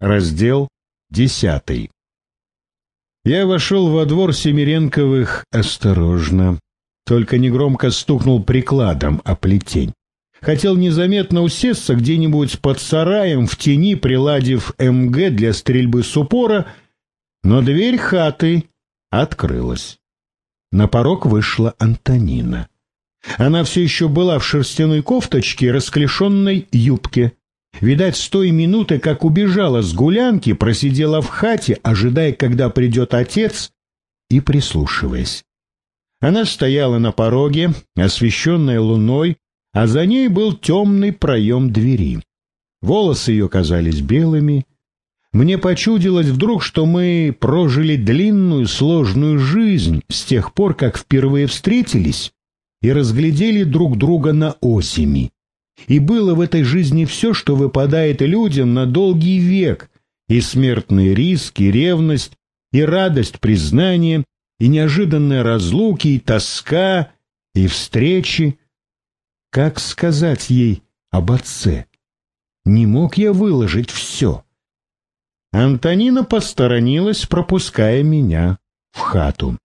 Раздел десятый. Я вошел во двор Семиренковых осторожно, только негромко стукнул прикладом о плетень. Хотел незаметно усесться где-нибудь под сараем в тени, приладив МГ для стрельбы с упора, но дверь хаты открылась. На порог вышла Антонина. Она все еще была в шерстяной кофточке и расклешенной юбке. Видать, с той минуты, как убежала с гулянки, просидела в хате, ожидая, когда придет отец, и прислушиваясь. Она стояла на пороге, освещенная луной, а за ней был темный проем двери. Волосы ее казались белыми. Мне почудилось вдруг, что мы прожили длинную сложную жизнь с тех пор, как впервые встретились и разглядели друг друга на осени. И было в этой жизни все, что выпадает людям на долгий век, и смертные риски, и ревность, и радость признания, и неожиданные разлуки, и тоска, и встречи. Как сказать ей об отце? Не мог я выложить все. Антонина посторонилась, пропуская меня в хату.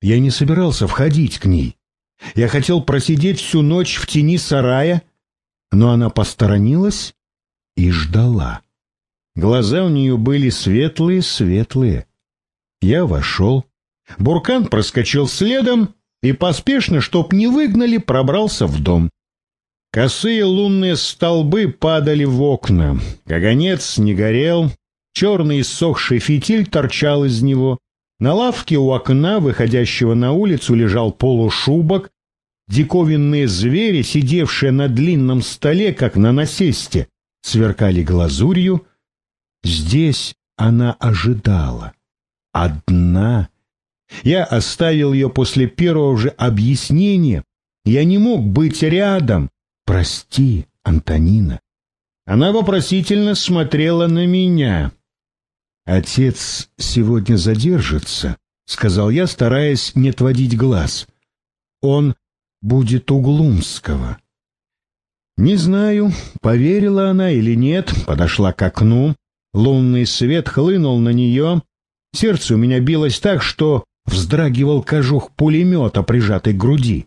Я не собирался входить к ней. Я хотел просидеть всю ночь в тени сарая, но она посторонилась и ждала. Глаза у нее были светлые-светлые. Я вошел. Буркан проскочил следом и поспешно, чтоб не выгнали, пробрался в дом. Косые лунные столбы падали в окна. Каганец не горел, черный иссохший фитиль торчал из него. На лавке у окна, выходящего на улицу, лежал полушубок. Диковинные звери, сидевшие на длинном столе, как на насесте, сверкали глазурью. Здесь она ожидала. Одна. Я оставил ее после первого же объяснения. Я не мог быть рядом. Прости, Антонина. Она вопросительно смотрела на меня. «Отец сегодня задержится», — сказал я, стараясь не отводить глаз. «Он будет у Глумского». Не знаю, поверила она или нет, подошла к окну. Лунный свет хлынул на нее. Сердце у меня билось так, что вздрагивал кожух пулемета, прижатый к груди.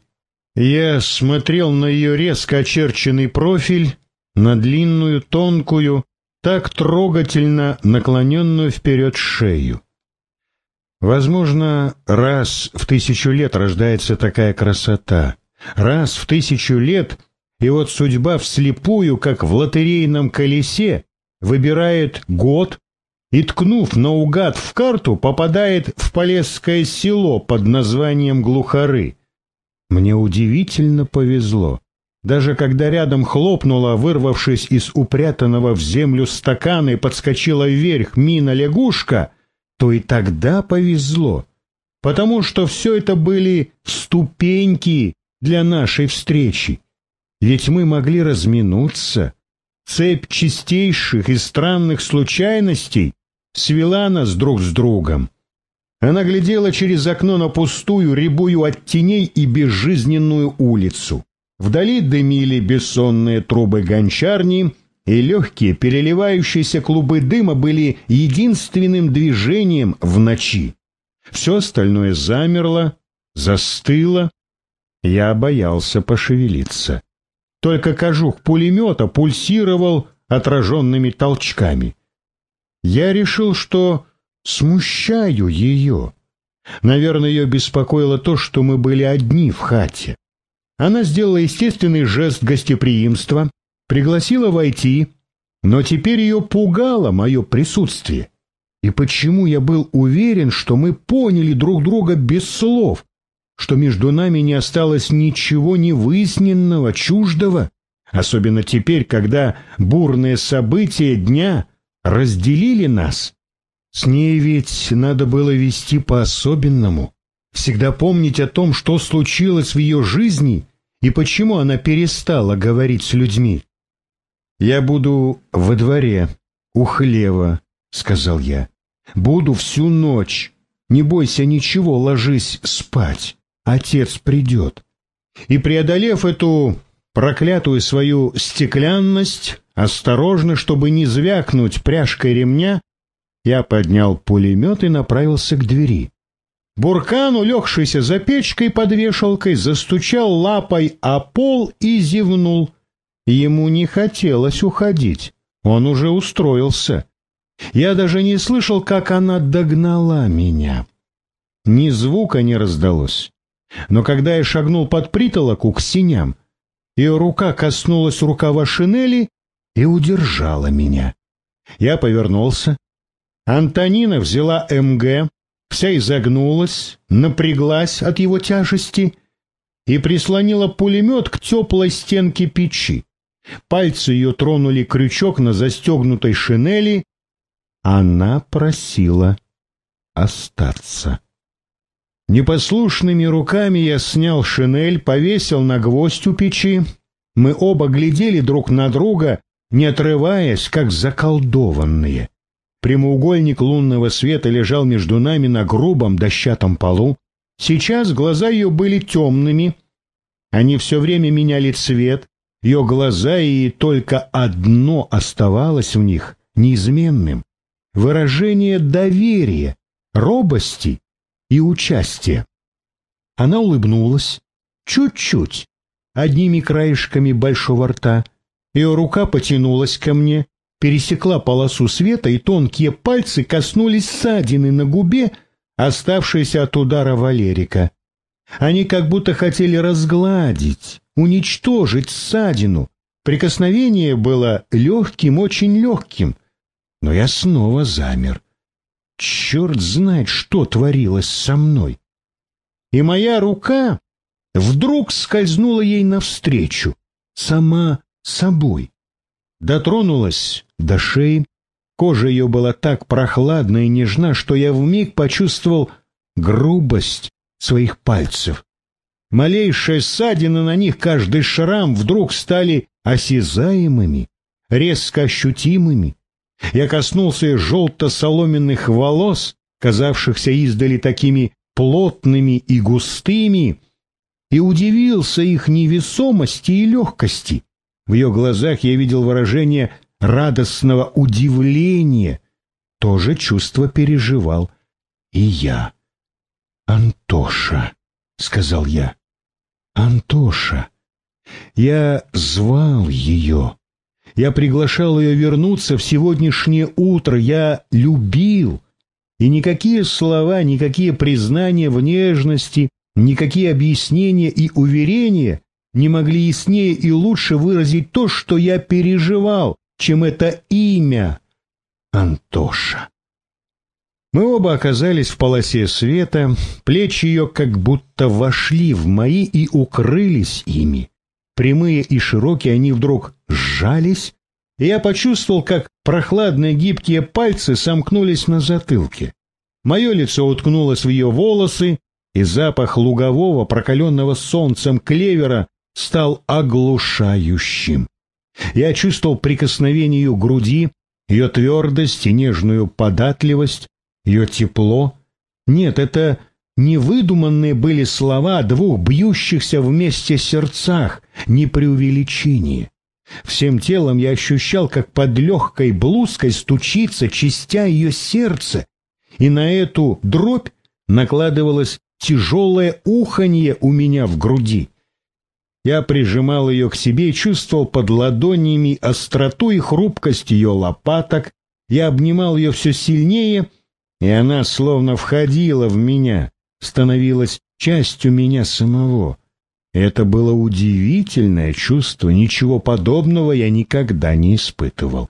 Я смотрел на ее резко очерченный профиль, на длинную, тонкую, так трогательно наклоненную вперед шею. Возможно, раз в тысячу лет рождается такая красота, раз в тысячу лет, и вот судьба вслепую, как в лотерейном колесе, выбирает год и, ткнув наугад в карту, попадает в Полесское село под названием Глухары. Мне удивительно повезло. Даже когда рядом хлопнула, вырвавшись из упрятанного в землю стакана и подскочила вверх мина-лягушка, то и тогда повезло, потому что все это были ступеньки для нашей встречи. Ведь мы могли разминуться. Цепь чистейших и странных случайностей свела нас друг с другом. Она глядела через окно на пустую, рябую от теней и безжизненную улицу. Вдали дымили бессонные трубы гончарни, и легкие переливающиеся клубы дыма были единственным движением в ночи. Все остальное замерло, застыло. Я боялся пошевелиться. Только кожух пулемета пульсировал отраженными толчками. Я решил, что смущаю ее. Наверное, ее беспокоило то, что мы были одни в хате. Она сделала естественный жест гостеприимства, пригласила войти, но теперь ее пугало мое присутствие. И почему я был уверен, что мы поняли друг друга без слов, что между нами не осталось ничего невыясненного, чуждого, особенно теперь, когда бурные события дня разделили нас? С ней ведь надо было вести по-особенному, всегда помнить о том, что случилось в ее жизни и почему она перестала говорить с людьми. «Я буду во дворе, у хлева», — сказал я. «Буду всю ночь. Не бойся ничего, ложись спать. Отец придет». И, преодолев эту проклятую свою стеклянность, Осторожно, чтобы не звякнуть пряжкой ремня, я поднял пулемет и направился к двери. Буркан, улегшийся за печкой под вешалкой, застучал лапой о пол и зевнул. Ему не хотелось уходить. Он уже устроился. Я даже не слышал, как она догнала меня. Ни звука не раздалось. Но когда я шагнул под притолоку к синям, ее рука коснулась рукава шинели и удержала меня. Я повернулся. Антонина взяла МГ, вся изогнулась, напряглась от его тяжести и прислонила пулемет к теплой стенке печи. Пальцы ее тронули крючок на застегнутой шинели. Она просила остаться. Непослушными руками я снял шинель, повесил на гвоздь у печи. Мы оба глядели друг на друга, не отрываясь, как заколдованные. Прямоугольник лунного света лежал между нами на грубом дощатом полу. Сейчас глаза ее были темными. Они все время меняли цвет, ее глаза, и только одно оставалось в них неизменным — выражение доверия, робости и участия. Она улыбнулась, чуть-чуть, одними краешками большого рта. Ее рука потянулась ко мне, пересекла полосу света, и тонкие пальцы коснулись ссадины на губе, оставшейся от удара Валерика. Они как будто хотели разгладить, уничтожить ссадину. Прикосновение было легким, очень легким. Но я снова замер. Черт знает, что творилось со мной. И моя рука вдруг скользнула ей навстречу, сама собой. Дотронулась до шеи. Кожа ее была так прохладна и нежна, что я вмиг почувствовал грубость своих пальцев. Малейшая ссадина на них, каждый шрам вдруг стали осязаемыми, резко ощутимыми. Я коснулся желто-соломенных волос, казавшихся издали такими плотными и густыми, и удивился их невесомости и легкости. В ее глазах я видел выражение радостного удивления. То же чувство переживал и я. «Антоша», — сказал я, — «Антоша». Я звал ее. Я приглашал ее вернуться в сегодняшнее утро. Я любил. И никакие слова, никакие признания в нежности, никакие объяснения и уверения не могли яснее и лучше выразить то, что я переживал, чем это имя Антоша. Мы оба оказались в полосе света, плечи ее как будто вошли в мои и укрылись ими. Прямые и широкие они вдруг сжались, и я почувствовал, как прохладные гибкие пальцы сомкнулись на затылке. Мое лицо уткнулось в ее волосы, и запах лугового, прокаленного солнцем клевера стал оглушающим. Я чувствовал прикосновение ее груди, ее твердость и нежную податливость, ее тепло. Нет, это не выдуманные были слова двух бьющихся вместе сердцах, не преувеличение. Всем телом я ощущал, как под легкой блузкой стучится частя ее сердца, и на эту дробь накладывалось тяжелое уханье у меня в груди. Я прижимал ее к себе и чувствовал под ладонями остроту и хрупкость ее лопаток. Я обнимал ее все сильнее, и она словно входила в меня, становилась частью меня самого. Это было удивительное чувство, ничего подобного я никогда не испытывал.